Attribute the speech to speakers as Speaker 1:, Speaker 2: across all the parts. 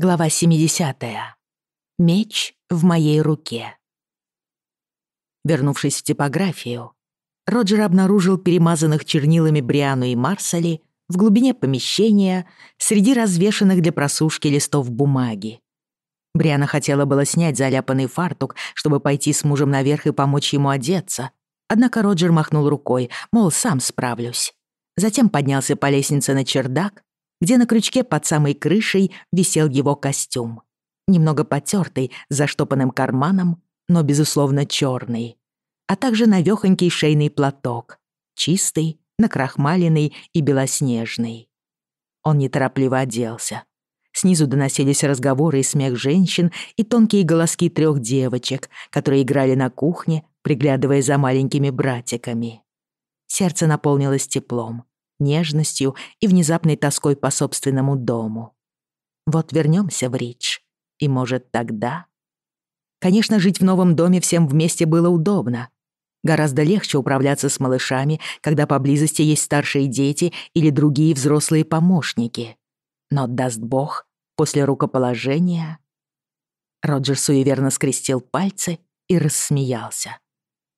Speaker 1: Глава 70. Меч в моей руке. Вернувшись в типографию, Роджер обнаружил перемазанных чернилами Бриану и Марсали в глубине помещения среди развешанных для просушки листов бумаги. Бриана хотела было снять заляпанный фартук, чтобы пойти с мужем наверх и помочь ему одеться, однако Роджер махнул рукой, мол, сам справлюсь. Затем поднялся по лестнице на чердак где на крючке под самой крышей висел его костюм. Немного потертый, с заштопанным карманом, но, безусловно, черный. А также навёхонький шейный платок. Чистый, накрахмаленный и белоснежный. Он неторопливо оделся. Снизу доносились разговоры и смех женщин и тонкие голоски трех девочек, которые играли на кухне, приглядывая за маленькими братиками. Сердце наполнилось теплом нежностью и внезапной тоской по собственному дому. Вот вернемся в Ридж, и, может, тогда... Конечно, жить в новом доме всем вместе было удобно. Гораздо легче управляться с малышами, когда поблизости есть старшие дети или другие взрослые помощники. Но, даст бог, после рукоположения... Роджер суеверно скрестил пальцы и рассмеялся.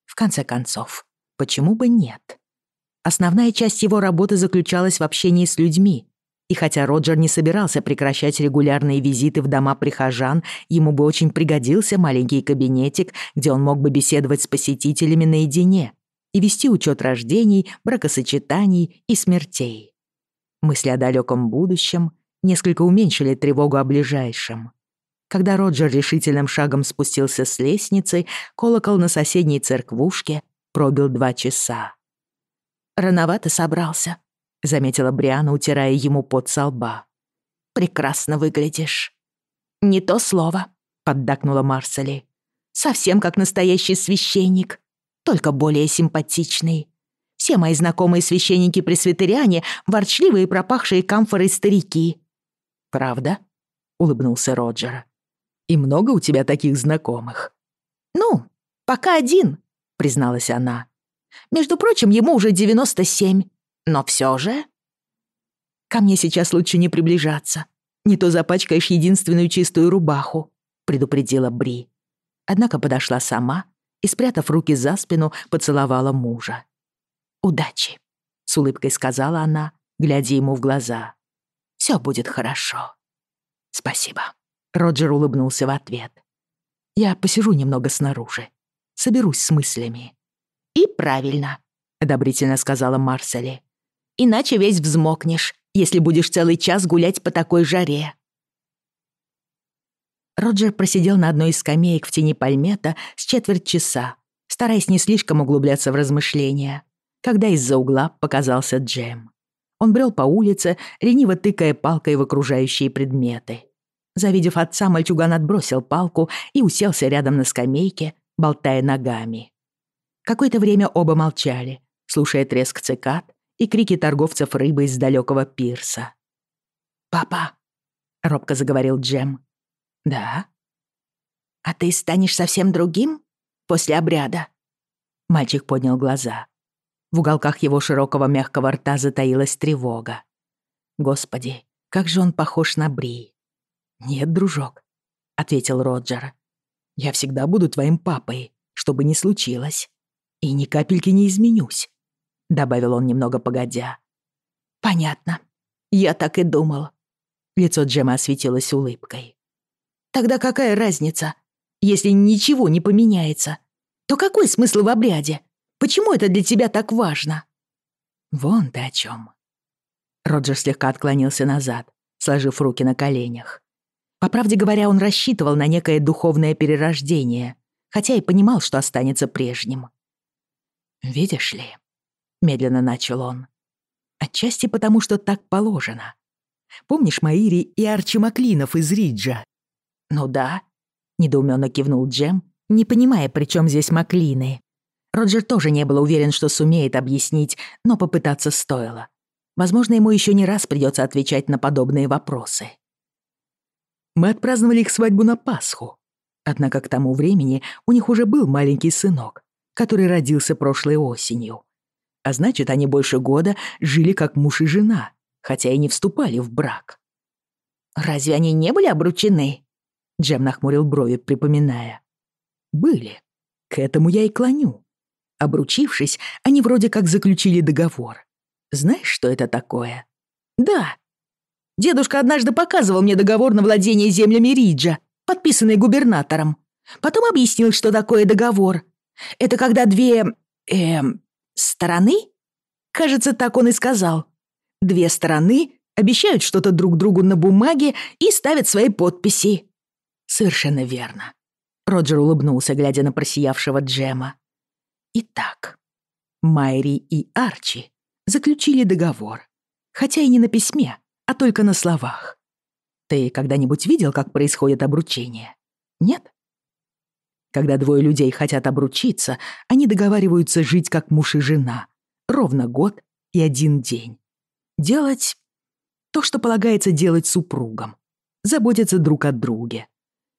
Speaker 1: В конце концов, почему бы нет? Основная часть его работы заключалась в общении с людьми. И хотя Роджер не собирался прекращать регулярные визиты в дома прихожан, ему бы очень пригодился маленький кабинетик, где он мог бы беседовать с посетителями наедине и вести учет рождений, бракосочетаний и смертей. Мысли о далеком будущем несколько уменьшили тревогу о ближайшем. Когда Роджер решительным шагом спустился с лестницы, колокол на соседней церквушке пробил два часа. «Рановато собрался», — заметила Бриана, утирая ему пот со лба. «Прекрасно выглядишь». «Не то слово», — поддакнула Марсели. «Совсем как настоящий священник, только более симпатичный. Все мои знакомые священники-пресвитериане — ворчливые пропахшие камфорой старики».
Speaker 2: «Правда?» — улыбнулся Роджер. «И много у тебя таких знакомых?»
Speaker 1: «Ну, пока один», — призналась она. Между прочим, ему уже 97. Но все же... Ко мне сейчас лучше не приближаться. Не то запачкаешь единственную чистую рубаху, предупредила Бри. Однако подошла сама и, спрятав руки за спину, поцеловала мужа. «Удачи», — с улыбкой сказала она, глядя ему в глаза. «Все будет хорошо». «Спасибо», — Роджер улыбнулся в ответ. «Я посижу немного снаружи, соберусь с мыслями». «И правильно», — одобрительно сказала Марсели. «Иначе весь взмокнешь, если будешь целый час гулять по такой жаре». Роджер просидел на одной из скамеек в тени пальмета с четверть часа, стараясь не слишком углубляться в размышления, когда из-за угла показался Джем. Он брел по улице, лениво тыкая палкой в окружающие предметы. Завидев отца, мальчуган отбросил палку и уселся рядом на скамейке, болтая ногами. Какое-то время оба молчали, слушая треск цикад и крики торговцев рыбы из далекого пирса. «Папа!» — робко заговорил Джем. «Да?» «А ты станешь совсем другим после обряда?» Мальчик поднял глаза. В уголках его широкого мягкого рта затаилась тревога. «Господи, как же он похож на Бри!» «Нет, дружок», — ответил Роджер. «Я всегда буду твоим папой, что бы ни случилось и ни капельки не изменюсь», — добавил он немного погодя. «Понятно. Я так и думал». Лицо Джема осветилось улыбкой. «Тогда какая разница? Если ничего не поменяется, то какой смысл в обряде? Почему это для тебя так важно?» «Вон ты о чем. Роджер слегка отклонился назад, сложив руки на коленях. По правде говоря, он рассчитывал на некое духовное перерождение, хотя и понимал, что останется прежним. «Видишь ли?» — медленно начал он. «Отчасти потому, что так положено. Помнишь Маири и Арчи Маклинов из Риджа?» «Ну да», — недоуменно кивнул Джем, не понимая, при чем здесь Маклины. Роджер тоже не был уверен, что сумеет объяснить, но попытаться стоило. Возможно, ему еще не раз придется отвечать на подобные вопросы. «Мы отпраздновали их свадьбу на Пасху», Однако к тому времени у них уже был маленький сынок, который родился прошлой осенью. А значит, они больше года жили как муж и жена, хотя и не вступали в брак. «Разве они не были обручены?»
Speaker 2: Джем нахмурил брови, припоминая. «Были. К этому я и клоню. Обручившись, они вроде как заключили договор. Знаешь, что это такое?»
Speaker 1: «Да. Дедушка однажды показывал мне договор на владение землями Риджа, подписанный губернатором. Потом объяснил, что такое договор. Это когда две... эм... стороны? Кажется, так он и сказал. Две стороны обещают что-то друг другу на бумаге и ставят свои подписи.
Speaker 2: Совершенно верно. Роджер улыбнулся, глядя на просиявшего Джема. Итак, Майри и Арчи заключили договор. Хотя и не на письме, а только на словах. Ты когда-нибудь видел, как происходит обручение? Нет? когда двое людей хотят обручиться, они договариваются жить как муж и жена. Ровно год и один день. Делать то, что полагается делать супругам. Заботиться друг о друге.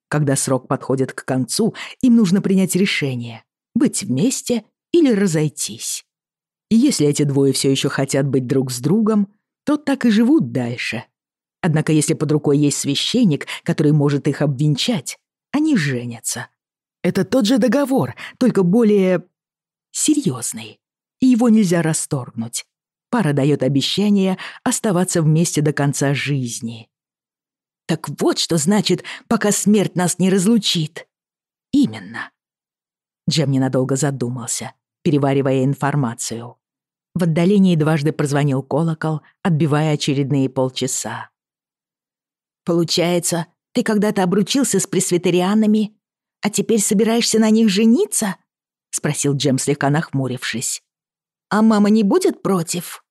Speaker 2: Когда срок подходит к концу, им нужно принять решение – быть вместе или разойтись. И если эти двое все еще хотят быть друг с другом, то так и живут дальше. Однако если под рукой есть священник, который может их обвенчать, они женятся – это тот же договор, только более... серьезный. И его нельзя расторгнуть. Пара дает обещание оставаться вместе до конца жизни.
Speaker 1: Так вот что значит, пока смерть нас не разлучит.
Speaker 2: Именно. Джем ненадолго задумался, переваривая информацию. В отдалении дважды прозвонил колокол, отбивая очередные полчаса.
Speaker 1: «Получается, ты когда-то обручился с пресвитерианами а теперь собираешься на них жениться?» — спросил Джем, слегка нахмурившись. «А мама не будет против?»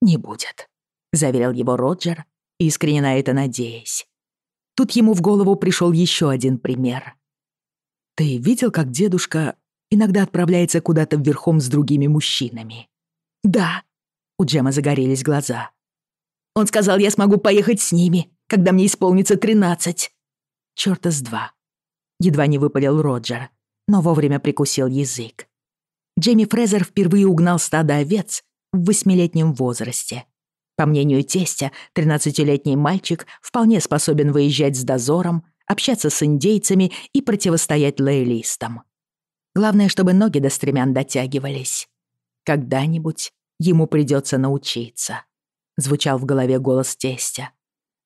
Speaker 2: «Не будет», — заверил его Роджер, искренне на это надеясь. Тут ему в голову пришел еще один пример. «Ты видел, как дедушка иногда отправляется куда-то верхом с другими мужчинами?»
Speaker 1: «Да», — у Джема загорелись глаза. «Он сказал, я смогу поехать с ними, когда мне исполнится тринадцать».
Speaker 2: едва не выпалил Роджер, но вовремя прикусил язык. Джейми Фрезер впервые угнал стадо овец в восьмилетнем возрасте. По мнению тестя, тринадцатилетний мальчик вполне способен выезжать с дозором, общаться с индейцами и противостоять лоялистам. Главное, чтобы ноги до стремян дотягивались. Когда-нибудь ему придется научиться, звучал в голове голос тестя.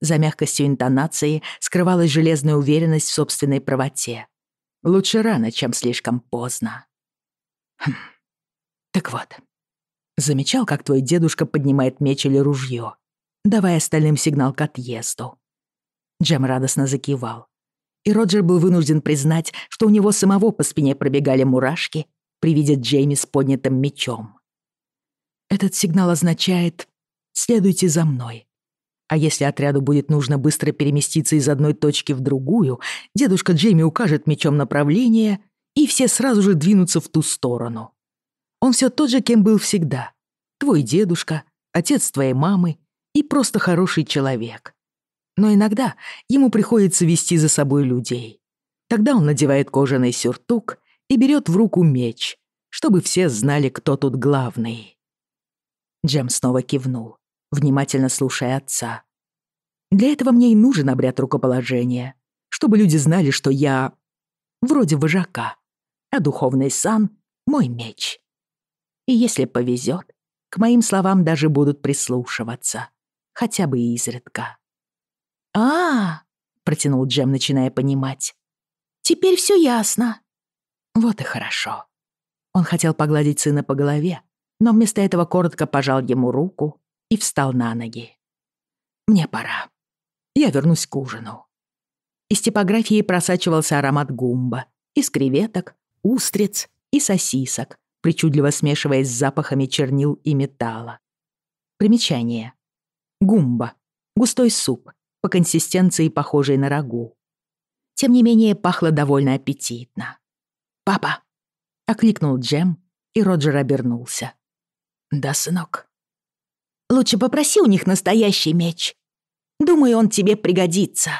Speaker 2: За мягкостью интонации скрывалась железная уверенность в собственной правоте. Лучше рано, чем слишком поздно. Хм. Так вот, Замечал, как твой дедушка поднимает меч или ружье, давая остальным сигнал к отъезду. Джем радостно закивал. И Роджер был вынужден признать, что у него самого по спине пробегали мурашки при виде Джейми с поднятым мечом. Этот сигнал означает «следуйте за мной». А если отряду будет нужно быстро переместиться из одной точки в другую, дедушка Джейми укажет мечом направление, и все сразу же двинутся в ту сторону. Он все тот же, кем был всегда. Твой дедушка, отец твоей мамы и просто хороший человек. Но иногда ему приходится вести за собой людей. Тогда он надевает кожаный сюртук и берет в руку меч, чтобы все знали, кто тут главный. Джем снова кивнул внимательно слушая отца. Для этого мне и нужен обряд рукоположения, чтобы люди знали, что я вроде вожака, а духовный сан — мой меч. И если повезет, к моим словам даже будут прислушиваться, хотя бы изредка.
Speaker 1: а, -а, -а протянул Джем, начиная понимать. «Теперь все ясно».
Speaker 2: «Вот и хорошо». Он хотел погладить сына по голове, но вместо этого коротко пожал ему руку и встал на ноги. «Мне пора. Я вернусь к ужину». Из типографии просачивался аромат гумба, из креветок, устриц и сосисок, причудливо смешиваясь с запахами чернил и металла. Примечание. Гумба. Густой суп, по консистенции похожий на рагу. Тем не менее, пахло довольно аппетитно. «Папа!» — окликнул Джем, и Роджер обернулся. «Да, сынок»,
Speaker 1: Лучше попроси у них настоящий меч. Думаю, он тебе пригодится».